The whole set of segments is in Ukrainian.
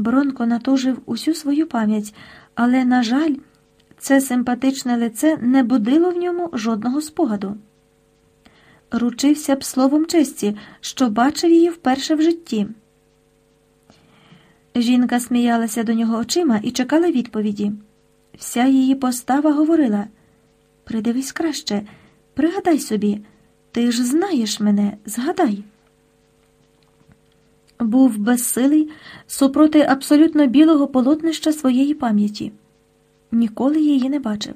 Бронко натужив усю свою пам'ять, але, на жаль, це симпатичне лице не будило в ньому жодного спогаду. Ручився б словом честі, що бачив її вперше в житті. Жінка сміялася до нього очима і чекала відповіді. Вся її постава говорила Придивись краще, пригадай собі, ти ж знаєш мене, згадай. Був безсилий супроти абсолютно білого полотнища своєї пам'яті. Ніколи її не бачив.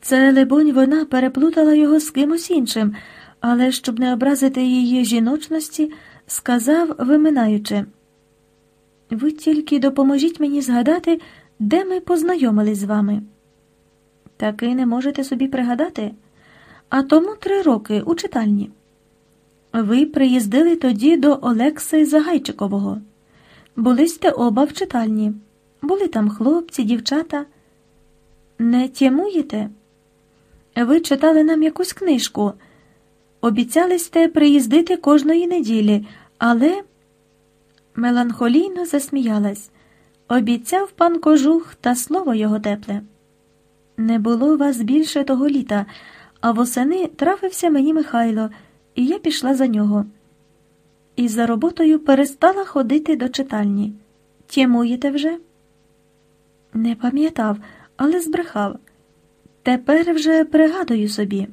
Це, либонь, вона переплутала його з кимось іншим, але, щоб не образити її жіночності, сказав, виминаючи. Ви тільки допоможіть мені згадати, де ми познайомились з вами. Таки не можете собі пригадати, а тому три роки у читальні. Ви приїздили тоді до Олекси Загайчикового. Були сте оба в читальні. Були там хлопці, дівчата. Не тямуєте? Ви читали нам якусь книжку. Обіцяли сте приїздити кожної неділі, але меланхолійно засміялась. Обіцяв пан кожух та слово його тепле. Не було вас більше того літа, а восени трафився мені Михайло, і я пішла за нього. І за роботою перестала ходити до читальні. Тємуєте вже? Не пам'ятав, але збрехав. Тепер вже пригадую собі.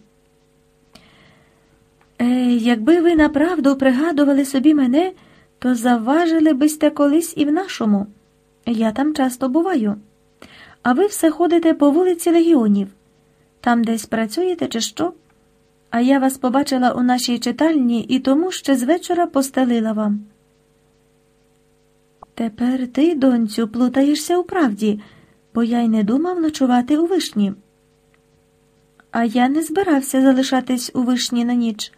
Е, якби ви направду пригадували собі мене, то завважили бисте колись і в нашому. Я там часто буваю. А ви все ходите по вулиці Легіонів. Там десь працюєте, чи що? А я вас побачила у нашій читальні і тому ще з вечора постелила вам. Тепер ти, донцю, плутаєшся у правді, бо я й не думав ночувати у вишні. А я не збирався залишатись у вишні на ніч.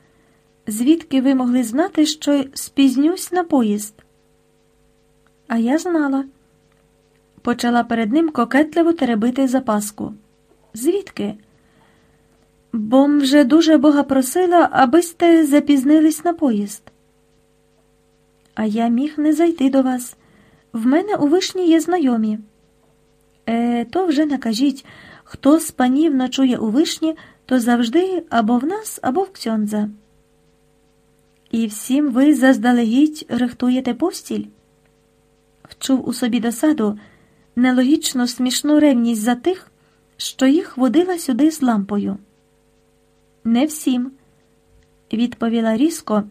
Звідки ви могли знати, що спізнюсь на поїзд? А я знала. Почала перед ним кокетливо теребити запаску. Звідки? Бо вже дуже Бога просила, аби сте запізнились на поїзд. А я міг не зайти до вас. В мене у вишні є знайомі. Е, то вже накажіть, хто з панів ночує у вишні, то завжди або в нас, або в ксьондза. І всім ви заздалегідь рихтуєте постіль? Вчув у собі досаду нелогічно смішну ревність за тих, що їх водила сюди з лампою. Не всім, відповіла різко,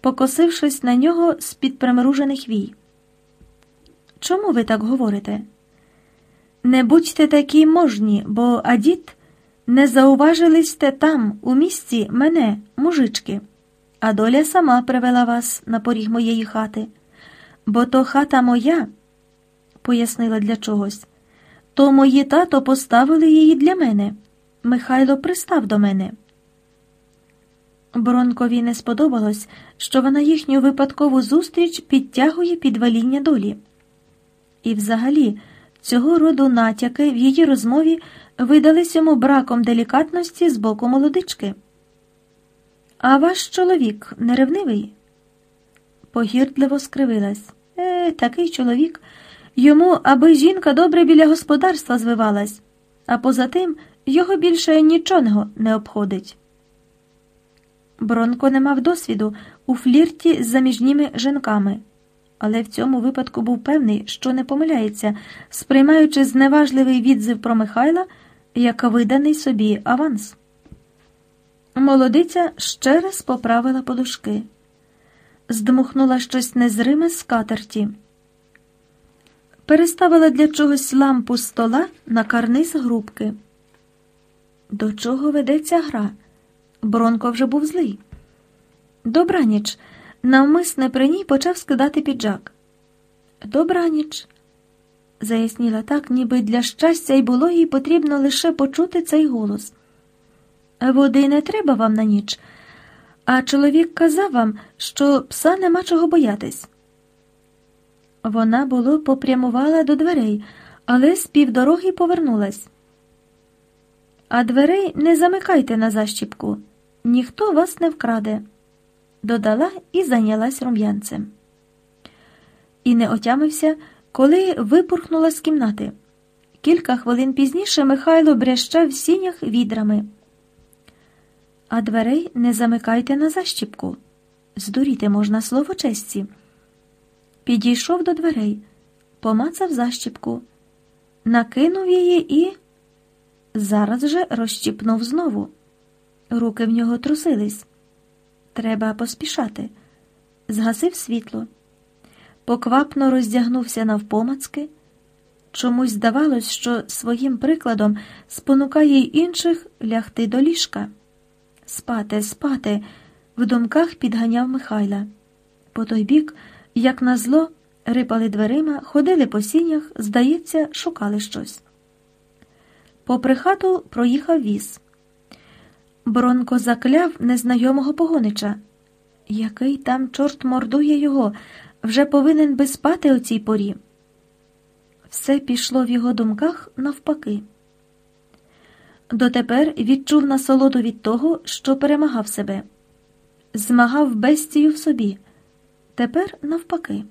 покосившись на нього з під примружених вій. Чому ви так говорите? Не будьте такі можні, бо адіт не зауважили сте там, у місті, мене, мужички, а доля сама привела вас на поріг моєї хати, бо то хата моя, пояснила для чогось, то мої тато поставили її для мене. Михайло пристав до мене. Бронкові не сподобалось, що вона їхню випадкову зустріч підтягує під ваління долі. І, взагалі, цього роду натяки в її розмові видались йому браком делікатності з боку молодички. А ваш чоловік неревнивий? Погірдливо скривилась. Е, такий чоловік. Йому, аби жінка добре біля господарства звивалась, а поза тим його більше нічого не обходить. Бронко не мав досвіду у флірті з заміжніми жінками, але в цьому випадку був певний, що не помиляється, сприймаючи зневажливий відзив про Михайла як виданий собі аванс. Молодиця ще раз поправила подушки, здмухнула щось незриме з катерті, переставила для чогось лампу стола на карниз грубки. До чого ведеться гра? Бронко вже був злий. Добраніч, навмисне при ній почав скидати піджак. Добраніч, заясніла так, ніби для щастя й було їй потрібно лише почути цей голос. Води не треба вам на ніч, а чоловік казав вам, що пса нема чого боятись. Вона було попрямувала до дверей, але з півдороги повернулась. А дверей не замикайте на защіпку ніхто вас не вкраде, додала і зайнялась рум'янцем. І не отямився, коли випурхнула з кімнати. Кілька хвилин пізніше Михайло брящав в сінях відрами. А дверей не замикайте на защіпку. Здуріти можна слово честі. Підійшов до дверей, помацав защіпку, накинув її і зараз же розщіпнув знову. Руки в нього трусились. Треба поспішати. Згасив світло, поквапно роздягнувся навпомацки. Чомусь здавалось, що своїм прикладом спонукає й інших лягти до ліжка. Спати, спати, в думках підганяв Михайла. По той бік, як назло, рипали дверима, ходили по сінях, здається, шукали щось. Попри хату проїхав віз. Бронко закляв незнайомого погонича. Який там чорт мордує його, вже повинен би спати о цій порі. Все пішло в його думках навпаки. Дотепер відчув насолоду від того, що перемагав себе, змагав бестію в собі. Тепер навпаки,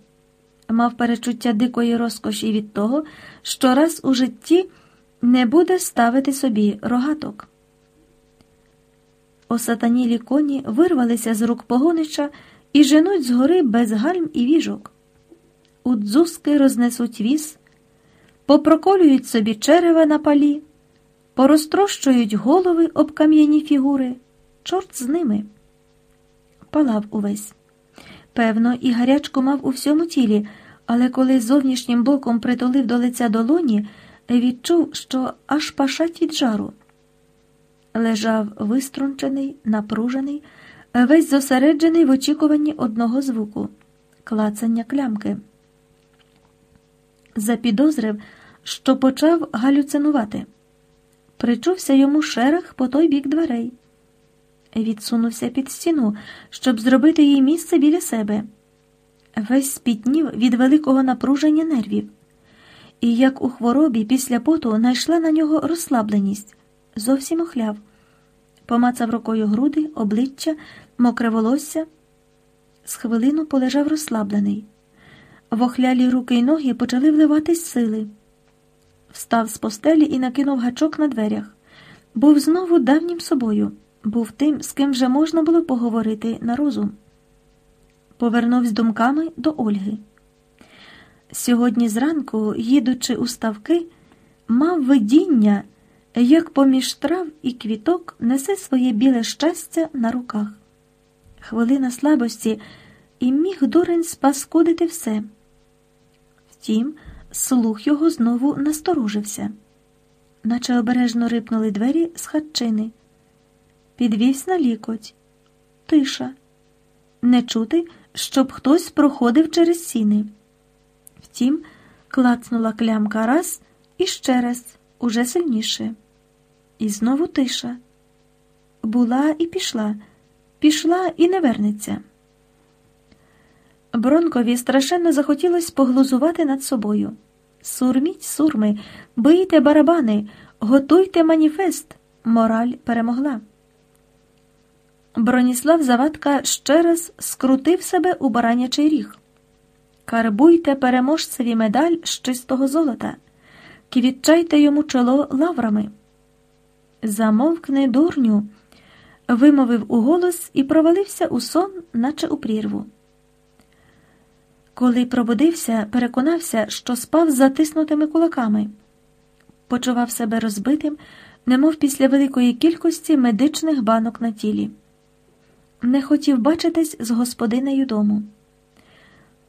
мав перечуття дикої розкоші від того, що раз у житті не буде ставити собі рогаток. Осатанілі коні вирвалися з рук погонича і женуть згори без гальм і віжок. У дзузки рознесуть віз, попроколюють собі черева на палі, порозтрощують голови об кам'яні фігури. Чорт з ними. Палав увесь. Певно, і гарячку мав у всьому тілі, але коли зовнішнім боком притулив до лиця долоні, відчув, що аж пашать від жару лежав виструнчений, напружений, весь зосереджений в очікуванні одного звуку клацання клямки. Запідозрив, що почав галюцинувати. Причувся йому шерех по той бік дверей. Відсунувся під стіну, щоб зробити їй місце біля себе. Весь спітнів від великого напруження нервів, і як у хворобі після поту найшла на нього розслабленість зовсім охляв, помацав рукою груди, обличчя, мокре волосся. З хвилину полежав розслаблений. В охлялі руки й ноги почали вливатись сили. Встав з постелі і накинув гачок на дверях. Був знову давнім собою, був тим, з ким вже можна було поговорити на розум. Повернувся думками до Ольги. Сьогодні зранку, їдучи у ставки, мав видіння як поміж трав і квіток несе своє біле щастя на руках. Хвилина слабості і міг дурень спаскудити все. Втім, слух його знову насторожився, наче обережно рипнули двері з хатчини. Підвівся на лікоть, тиша, не чути, щоб хтось проходив через сіни. Втім, клацнула клямка раз і ще раз, уже сильніше. І знову тиша. Була і пішла, пішла і не вернеться. Бронкові страшенно захотілося поглузувати над собою. Сурміть, сурми, бийте барабани, готуйте маніфест. Мораль перемогла. Броніслав Завадка ще раз скрутив себе у баранячий ріг. Карбуйте переможцеві медаль з чистого золота, квітчайте йому чоло лаврами. Замовкни, дурню, вимовив у голос і провалився у сон, наче у прірву. Коли пробудився, переконався, що спав з затиснутими кулаками, почував себе розбитим, немов після великої кількості медичних банок на тілі. Не хотів бачитись з господинею дому.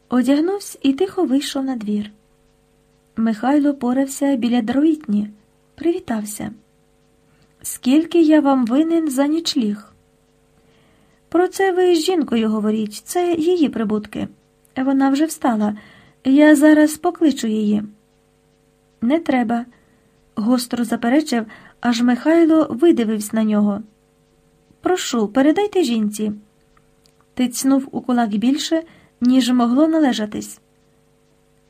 Одягнувся і тихо вийшов на двір. Михайло порався біля дровітні, привітався. Скільки я вам винен за нічліг? Про це ви з жінкою говоріть, це її прибутки. Вона вже встала. Я зараз покличу її. Не треба, гостро заперечив, аж Михайло видивився на нього. Прошу, передайте жінці. Тицнув у кулак більше, ніж могло належатись.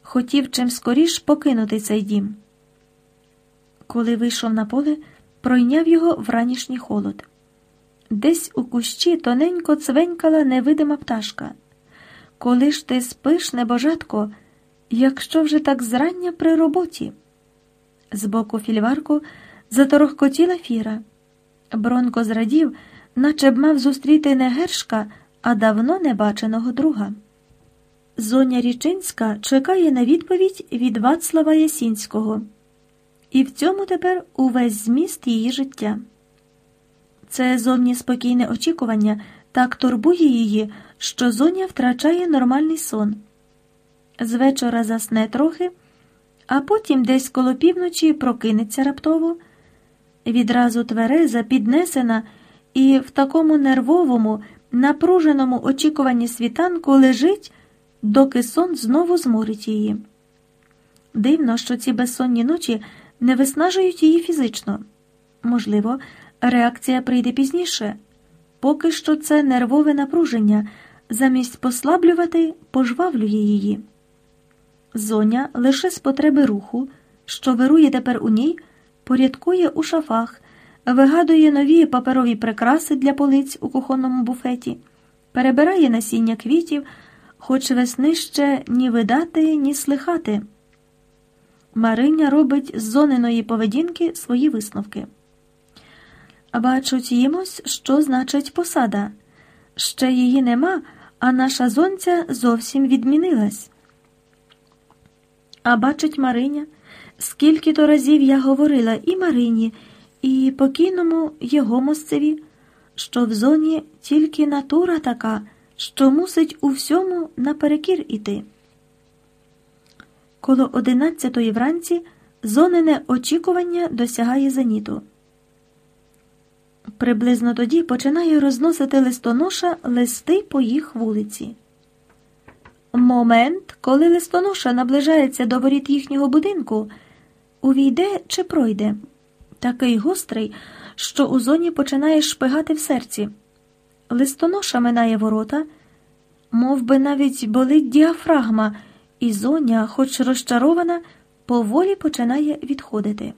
Хотів чим скоріш покинути цей дім. Коли вийшов на поле, пройняв його вранішній холод. Десь у кущі тоненько цвенькала невидима пташка. Коли ж ти спиш, небожатко, якщо вже так зрання при роботі. Збоку фільварку заторохкотіла фіра. Бронко зрадів, наче б мав зустріти не гершка, а давно небаченого друга. Зоня Річинська чекає на відповідь від Вацлава Ясінського, і в цьому тепер увесь зміст її життя. Це зовні спокійне очікування так турбує її, що зоня втрачає нормальний сон. З вечора засне трохи, а потім десь коло півночі прокинеться раптово, відразу твереза, піднесена і в такому нервовому, напруженому очікуванні світанку лежить, доки сон знову зморить її. Дивно, що ці безсонні ночі не виснажують її фізично. Можливо, реакція прийде пізніше. Поки що це нервове напруження, замість послаблювати, пожвавлює її. Зоня лише з потреби руху, що вирує тепер у ній, порядкує у шафах, вигадує нові паперові прикраси для полиць у кухонному буфеті, перебирає насіння квітів, хоч весни ще ні видати, ні слихати. Мариня робить з зоненої поведінки свої висновки. Бачуть їмось, що значить посада. Ще її нема, а наша зонця зовсім відмінилась. А бачить Мариня, скільки то разів я говорила і Марині, і покійному його мосцеві, що в зоні тільки натура така, що мусить у всьому наперекір іти. Коло одинадцятої вранці зонене очікування досягає зеніту. Приблизно тоді починає розносити листоноша листи по їх вулиці. Момент, коли листоноша наближається до воріт їхнього будинку, увійде чи пройде, такий гострий, що у зоні починає шпигати в серці. Листоноша минає ворота, мов би навіть болить діафрагма, і зоня, хоч розчарована, поволі починає відходити.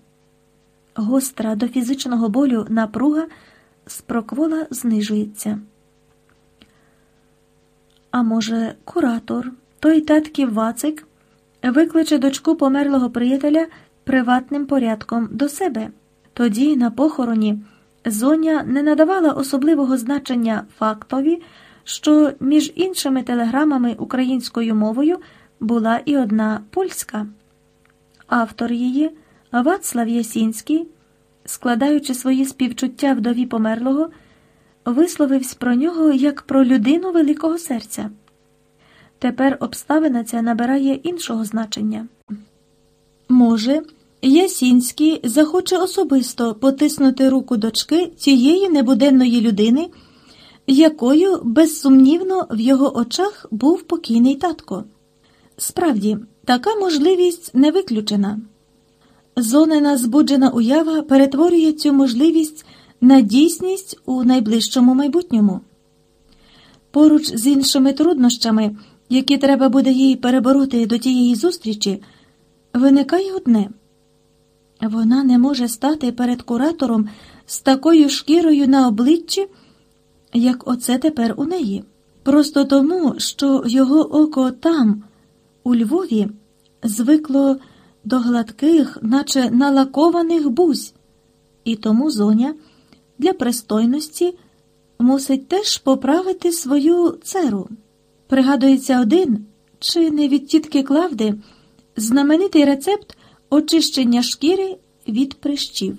Гостра до фізичного болю напруга з проквола знижується. А може, куратор, той татків Вацик, викличе дочку померлого приятеля приватним порядком до себе. Тоді, на похороні, зоня не надавала особливого значення фактові, що між іншими телеграмами українською мовою була і одна польська. Автор її Вацлав Ясінський, складаючи свої співчуття вдові померлого, висловився про нього як про людину великого серця. Тепер обставина ця набирає іншого значення. Може, Ясінський захоче особисто потиснути руку дочки цієї небуденної людини, якою безсумнівно в його очах був покійний татко. Справді, така можливість не виключена. Зонена збуджена уява перетворює цю можливість на дійсність у найближчому майбутньому. Поруч з іншими труднощами, які треба буде їй перебороти до тієї зустрічі, виникає одне вона не може стати перед куратором з такою шкірою на обличчі, як оце тепер у неї. Просто тому, що його око там, у Львові, звикло до гладких, наче налакованих бузь, і тому зоня для пристойності мусить теж поправити свою церу. Пригадується один, чи не від тітки Клавди, знаменитий рецепт очищення шкіри від прищів.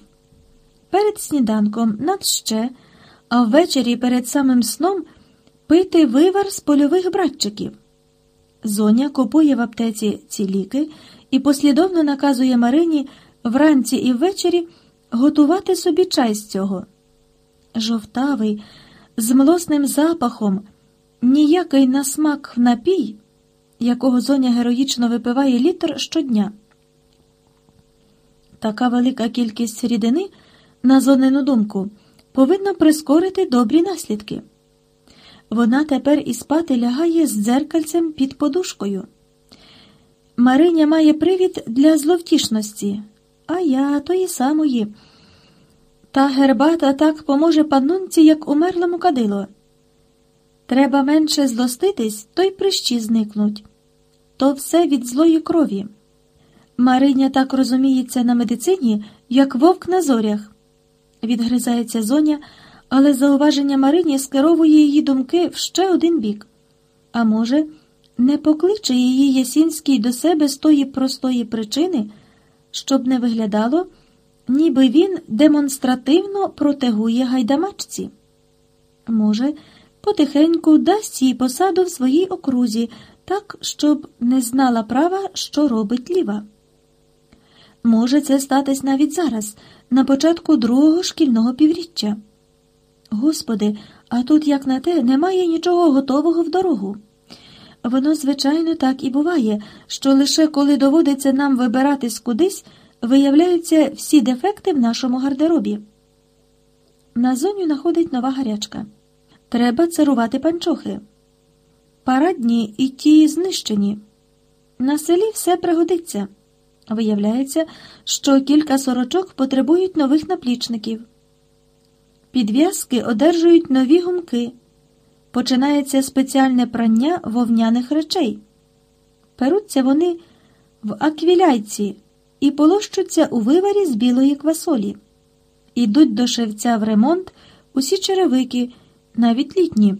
Перед сніданком надще, а ввечері перед самим сном пити вивар з польових братчиків. Зоня купує в аптеці ці ліки і послідовно наказує Марині вранці і ввечері готувати собі чай з цього. Жовтавий, з млосним запахом, ніякий насмак в напій, якого зоня героїчно випиває літр щодня. Така велика кількість рідини, на зонену думку, повинна прискорити добрі наслідки. Вона тепер і спати лягає з дзеркальцем під подушкою. Мариня має привід для зловтішності, а я тої самої. Та гербата так поможе паннунці, як умерлому кадило. Треба менше злоститись, то й прищі зникнуть. то все від злої крові. Мариня так розуміється на медицині, як вовк на зорях. Відгризається зоня, але зауваження Марині скеровує її думки в ще один бік. А може, не покличе її Ясінський до себе з тої простої причини, щоб не виглядало, ніби він демонстративно протегує гайдамачці. Може, потихеньку дасть їй посаду в своїй окрузі, так, щоб не знала права, що робить ліва. Може це статись навіть зараз, на початку другого шкільного півріччя. Господи, а тут, як на те, немає нічого готового в дорогу. Воно, звичайно, так і буває, що лише коли доводиться нам вибиратись кудись, виявляються всі дефекти в нашому гардеробі. На зоню находить нова гарячка. Треба царувати панчохи. Парадні і ті знищені. На селі все пригодиться. Виявляється, що кілька сорочок потребують нових наплічників. Підв'язки одержують нові гумки. Починається спеціальне прання вовняних речей. Перуться вони в аквіляйці і полощуться у виварі з білої квасолі. Ідуть до шевця в ремонт усі черевики, навіть літні,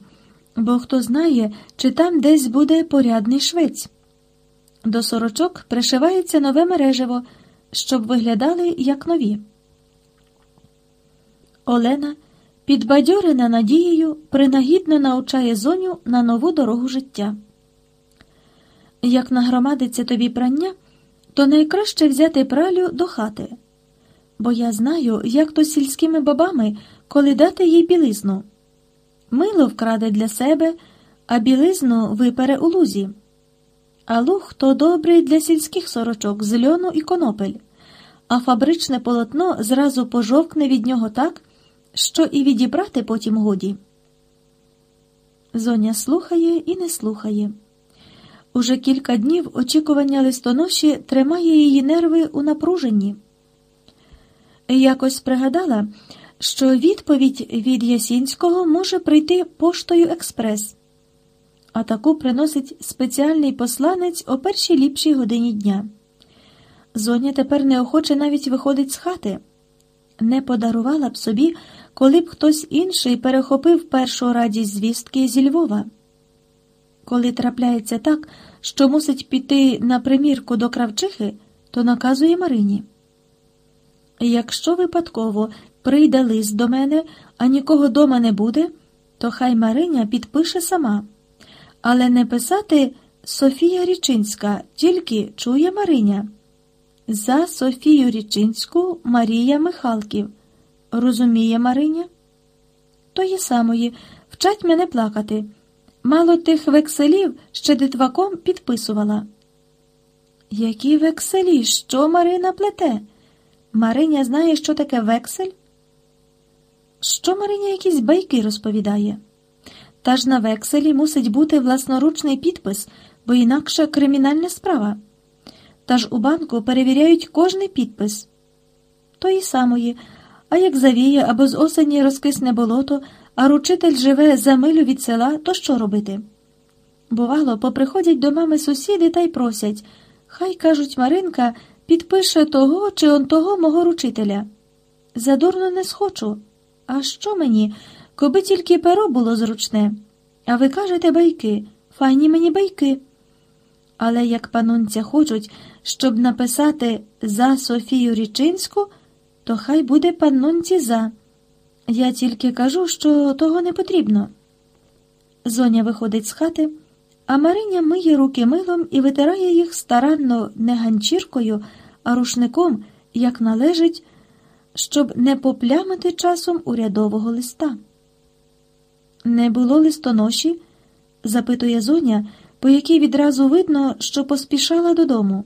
бо хто знає, чи там десь буде порядний швець. До сорочок пришивається нове мережево, щоб виглядали як нові. Олена, підбадьорена надією, принагідно научає зоню на нову дорогу життя. Як нагромадиться тобі прання, то найкраще взяти пралю до хати, бо я знаю, як то сільськими бабами, коли дати їй білизну. Мило вкраде для себе, а білизну випере у лузі. А луг то добрий для сільських сорочок з льону і конопель, а фабричне полотно зразу пожовкне від нього так, що і відібрати потім годі. Зоня слухає і не слухає. Уже кілька днів очікування листоноші тримає її нерви у напруженні. Якось пригадала, що відповідь від Ясінського може прийти поштою експрес а таку приносить спеціальний посланець о першій ліпшій годині дня. Зоня тепер неохоче навіть виходить з хати. Не подарувала б собі, коли б хтось інший перехопив першу радість звістки зі Львова. Коли трапляється так, що мусить піти на примірку до кравчихи, то наказує Марині. Якщо випадково прийде лист до мене, а нікого дома не буде, то хай Мариня підпише сама але не писати Софія Річинська, тільки чує Мариня. За Софію Річинську Марія Михалків. Розуміє Мариня? Тої самої, вчать мене плакати. Мало тих векселів ще дитваком підписувала. Які векселі? Що Марина плете? Мариня знає, що таке вексель? Що Мариня якісь байки розповідає? Та ж на векселі мусить бути власноручний підпис, бо інакше кримінальна справа. Та ж у банку перевіряють кожний підпис. Тої самої, а як завіє або з осені розкисне болото, а ручитель живе за милю від села, то що робити? Бувало, поприходять до мами сусіди та й просять хай, кажуть, Маринка, підпише того чи он того мого ручителя. Задурно не схочу. А що мені? Коби тільки перо було зручне, а ви кажете байки, файні мені байки. Але як панунця хочуть, щоб написати за Софію Річинську, то хай буде паннунці за. Я тільки кажу, що того не потрібно. Зоня виходить з хати, а Мариня миє руки милом і витирає їх старанно не ганчіркою, а рушником, як належить, щоб не поплямити часом урядового листа. Не було листоноші? запитує зоня, по якій відразу видно, що поспішала додому.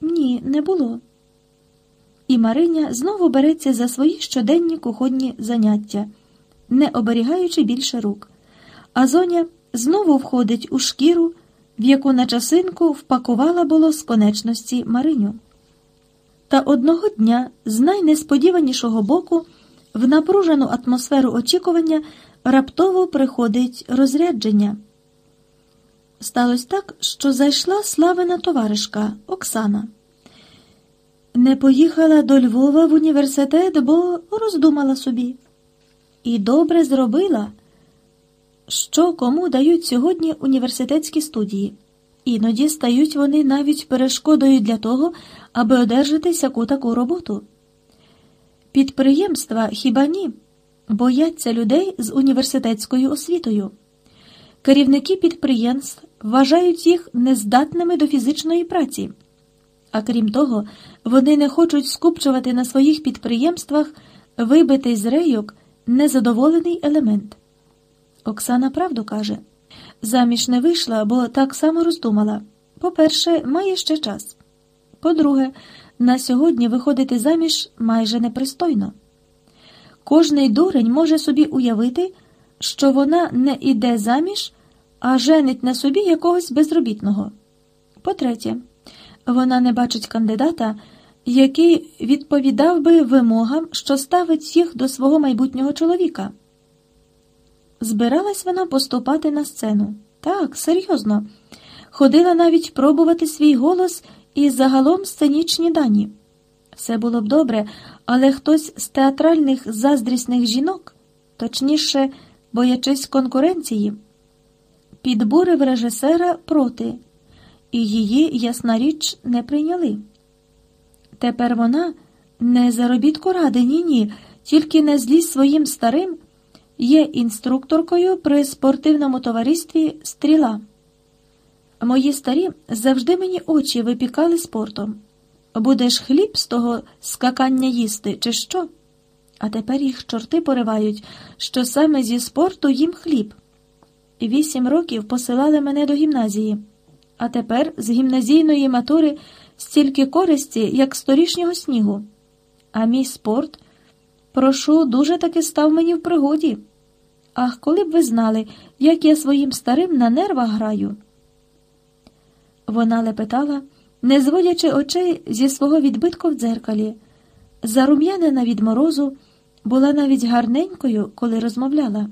Ні, не було. І Мариня знову береться за свої щоденні кухонні заняття, не оберігаючи більше рук. А зоня знову входить у шкіру, в яку на часинку впакувала було з конечності Мариню. Та одного дня з найнесподіванішого боку в напружену атмосферу очікування раптово приходить розрядження. Сталося так, що зайшла славина товаришка Оксана. Не поїхала до Львова в університет, бо роздумала собі. І добре зробила, що кому дають сьогодні університетські студії. Іноді стають вони навіть перешкодою для того, аби одержати сяку таку роботу. Підприємства хіба ні, бояться людей з університетською освітою. Керівники підприємств вважають їх нездатними до фізичної праці, а крім того, вони не хочуть скупчувати на своїх підприємствах вибитий з рейок незадоволений елемент. Оксана правду каже заміж не вийшла, бо так само роздумала. По-перше, має ще час. По-друге, на сьогодні виходити заміж майже непристойно. Кожний дурень може собі уявити, що вона не іде заміж, а женить на собі якогось безробітного. По-третє, вона не бачить кандидата, який відповідав би вимогам, що ставить їх до свого майбутнього чоловіка. Збиралась вона поступати на сцену. Так, серйозно. Ходила навіть пробувати свій голос і загалом сценічні дані. Все було б добре, але хтось з театральних заздрісних жінок, точніше, боячись конкуренції, підбурив режисера проти, і її, ясна річ, не прийняли. Тепер вона не заробітку ради, ні ні, тільки не злізь своїм старим, є інструкторкою при спортивному товаристві Стріла. Мої старі завжди мені очі випікали спортом. Будеш хліб з того скакання їсти, чи що? А тепер їх чорти поривають, що саме зі спорту їм хліб. Вісім років посилали мене до гімназії, а тепер з гімназійної матури стільки користі, як з торішнього снігу. А мій спорт, прошу, дуже таки став мені в пригоді. Ах, коли б ви знали, як я своїм старим на нервах граю. Вона лепетала, не зводячи очей зі свого відбитку в дзеркалі. Зарум'янена від морозу, була навіть гарненькою, коли розмовляла.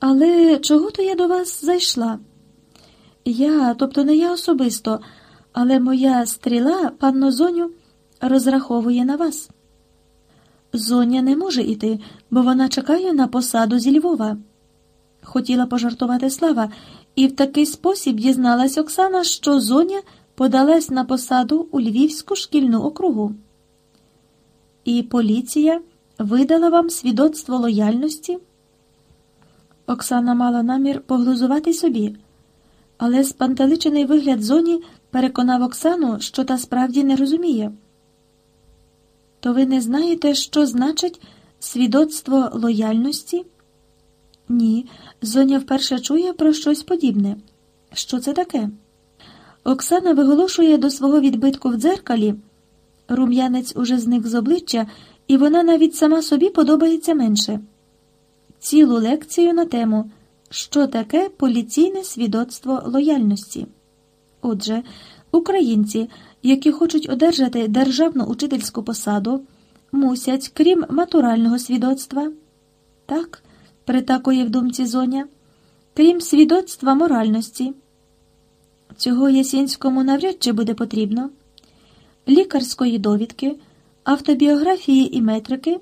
Але чого то я до вас зайшла? Я, тобто не я особисто, але моя стріла, панно Зоню, розраховує на вас. Зоня не може іти, бо вона чекає на посаду зі Львова. Хотіла пожартувати слава, і в такий спосіб дізналась Оксана, що Зоня подалась на посаду у Львівську шкільну округу. І поліція видала вам свідоцтво лояльності. Оксана мала намір поглузувати собі, але спантеличений вигляд зоні переконав Оксану, що та справді не розуміє. То ви не знаєте, що значить свідоцтво лояльності? Ні, зоня вперше чує про щось подібне. Що це таке? Оксана виголошує до свого відбитку в дзеркалі. Рум'янець уже зник з обличчя, і вона навіть сама собі подобається менше. Цілу лекцію на тему, що таке поліційне свідоцтво лояльності. Отже, українці, які хочуть одержати державну учительську посаду, мусять, крім матурального свідоцтва, так, притакує в думці зоня, крім свідоцтва моральності. Цього Ясінському навряд чи буде потрібно, лікарської довідки, автобіографії і метрики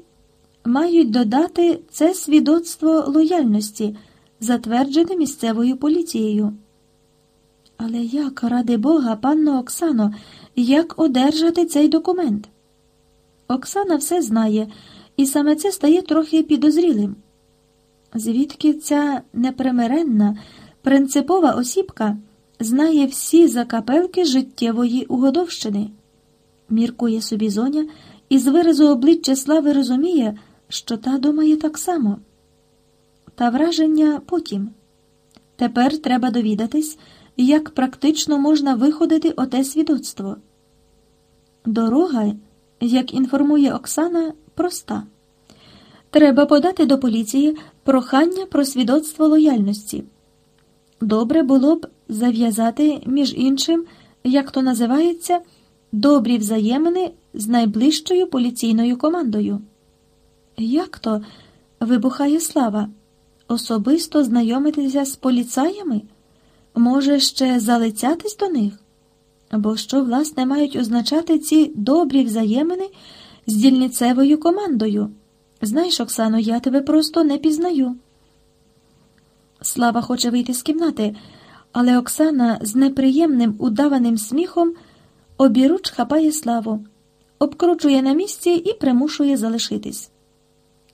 мають додати це свідоцтво лояльності, затверджене місцевою поліцією. Але як, ради Бога, панно Оксано, як одержати цей документ? Оксана все знає, і саме це стає трохи підозрілим. Звідки ця непримиренна, принципова осібка знає всі закапелки життєвої угодовщини? Міркує собі зоня і з виразу обличчя слави розуміє, що та думає так само. Та враження потім. Тепер треба довідатись, як практично можна виходити оте свідоцтво. Дорога, як інформує Оксана, проста. Треба подати до поліції прохання про свідоцтво лояльності. Добре було б зав'язати, між іншим, як то називається, добрі взаємини з найближчою поліційною командою. Як то? вибухає слава. Особисто знайомитися з поліцаями? Може, ще залицятись до них? Бо що, власне, мають означати ці добрі взаємини з дільницевою командою? Знаєш, Оксано, я тебе просто не пізнаю. Слава хоче вийти з кімнати, але Оксана з неприємним удаваним сміхом обіруч хапає славу, обкручує на місці і примушує залишитись.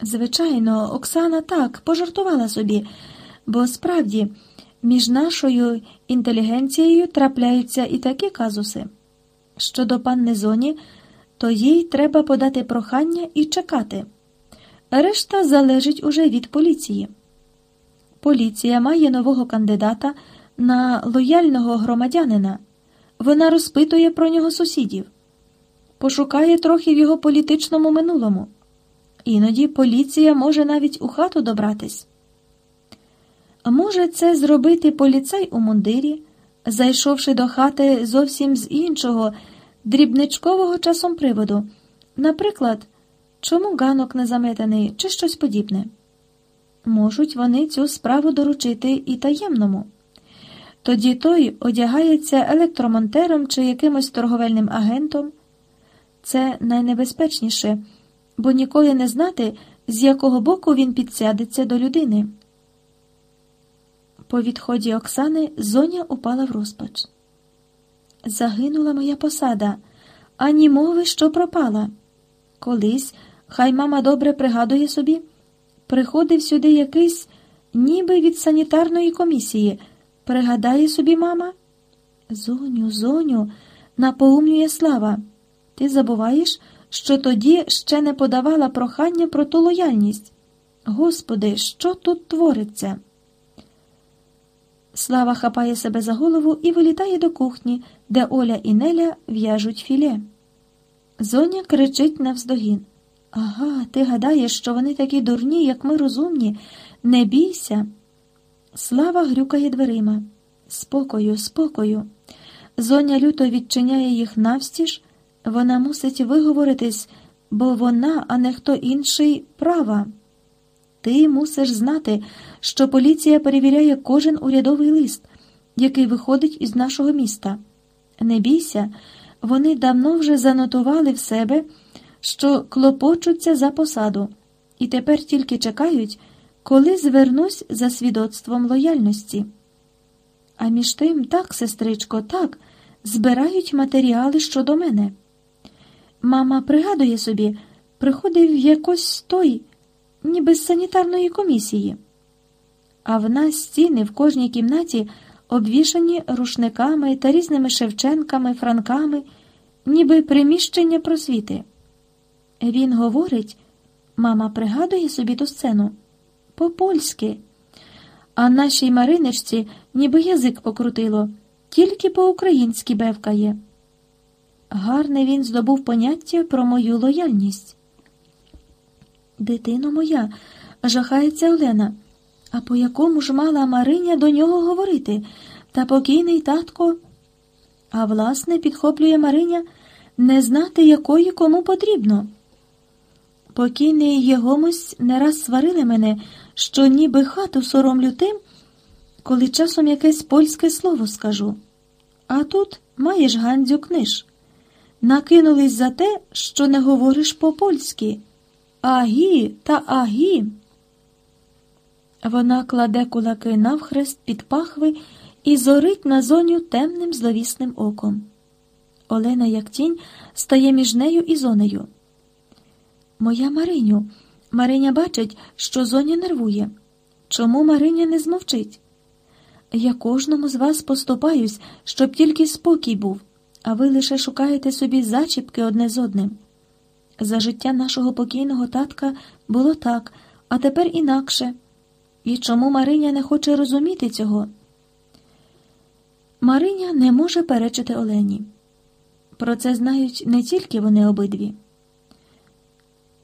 Звичайно, Оксана так пожартувала собі, бо справді між нашою інтелігенцією трапляються і такі казуси. Щодо панни зоні, то їй треба подати прохання і чекати. Решта залежить уже від поліції. Поліція має нового кандидата на лояльного громадянина. Вона розпитує про нього сусідів, пошукає трохи в його політичному минулому. Іноді поліція може навіть у хату добратись. Може це зробити поліцай у мундирі, зайшовши до хати зовсім з іншого, дрібничкового часом приводу, наприклад, чому ганок не заметений чи щось подібне. Можуть вони цю справу доручити і таємному. Тоді той одягається електромонтером чи якимось торговельним агентом. Це найнебезпечніше, бо ніколи не знати, з якого боку він підсядеться до людини. По відході Оксани зоня упала в розпач. Загинула моя посада, ані мови, що пропала. Колись, хай мама добре пригадує собі, приходив сюди якийсь, ніби від санітарної комісії. Пригадає собі, мама? Зоню, зоню, напоумнює слава. Ти забуваєш, що тоді ще не подавала прохання про ту лояльність. Господи, що тут твориться? Слава хапає себе за голову і вилітає до кухні, де Оля і Неля в'яжуть філе. Зоня кричить навздогін. Ага, ти гадаєш, що вони такі дурні, як ми розумні. Не бійся. Слава грюкає дверима. Спокою, спокою. Зоня люто відчиняє їх навстіж. Вона мусить виговоритись, бо вона, а не хто інший, права. Ти мусиш знати, що поліція перевіряє кожен урядовий лист, який виходить із нашого міста. Не бійся, вони давно вже занотували в себе, що клопочуться за посаду, і тепер тільки чекають, коли звернусь за свідоцтвом лояльності. А між тим, так, сестричко, так, збирають матеріали щодо мене. Мама пригадує собі, приходив якось той ніби з санітарної комісії. А в нас стіни в кожній кімнаті обвішані рушниками та різними шевченками, франками, ніби приміщення просвіти. Він говорить, мама пригадує собі ту сцену по-польськи, а нашій Мариничці ніби язик покрутило, тільки по-українськи бевкає. Гарне він здобув поняття про мою лояльність. Дитино моя, жахається Олена. А по якому ж мала Мариня до нього говорити? Та покійний татко. А власне, підхоплює Мариня, не знати, якої кому потрібно. Покійний Єгомусь не раз сварили мене, що ніби хату соромлю тим, коли часом якесь польське слово скажу. А тут маєш Гандзю книж. Накинулись за те, що не говориш по-польськи. Агі та агі. Вона кладе кулаки навхрест під пахви і зорить на зоню темним зловісним оком. Олена, як тінь, стає між нею і зонею. Моя Мариню, Мариня бачить, що зоня нервує. Чому Мариня не змовчить? Я кожному з вас поступаюсь, щоб тільки спокій був, а ви лише шукаєте собі зачіпки одне з одним. За життя нашого покійного татка було так, а тепер інакше. І чому Мариня не хоче розуміти цього? Мариня не може перечити Олені. Про це знають не тільки вони обидві.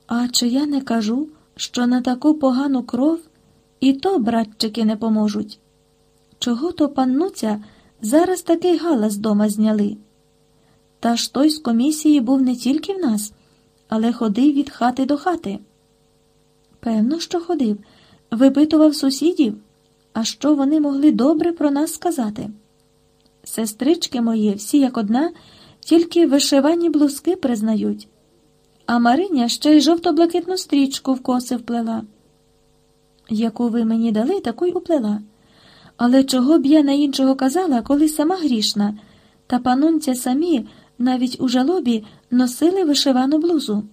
А чи я не кажу, що на таку погану кров і то братчики не поможуть? Чого то паннуця зараз такий галас дома зняли? Та ж той з комісії був не тільки в нас але ходив від хати до хати. Певно, що ходив. випитував сусідів, а що вони могли добре про нас сказати. Сестрички мої, всі як одна, тільки вишивані блузки признають, а Мариня ще й жовто-блакитну стрічку в коси вплела. Яку ви мені дали, таку й уплела. Але чого б я на іншого казала, коли сама грішна, та панунця самі навіть у жалобі носили вишивану блузу.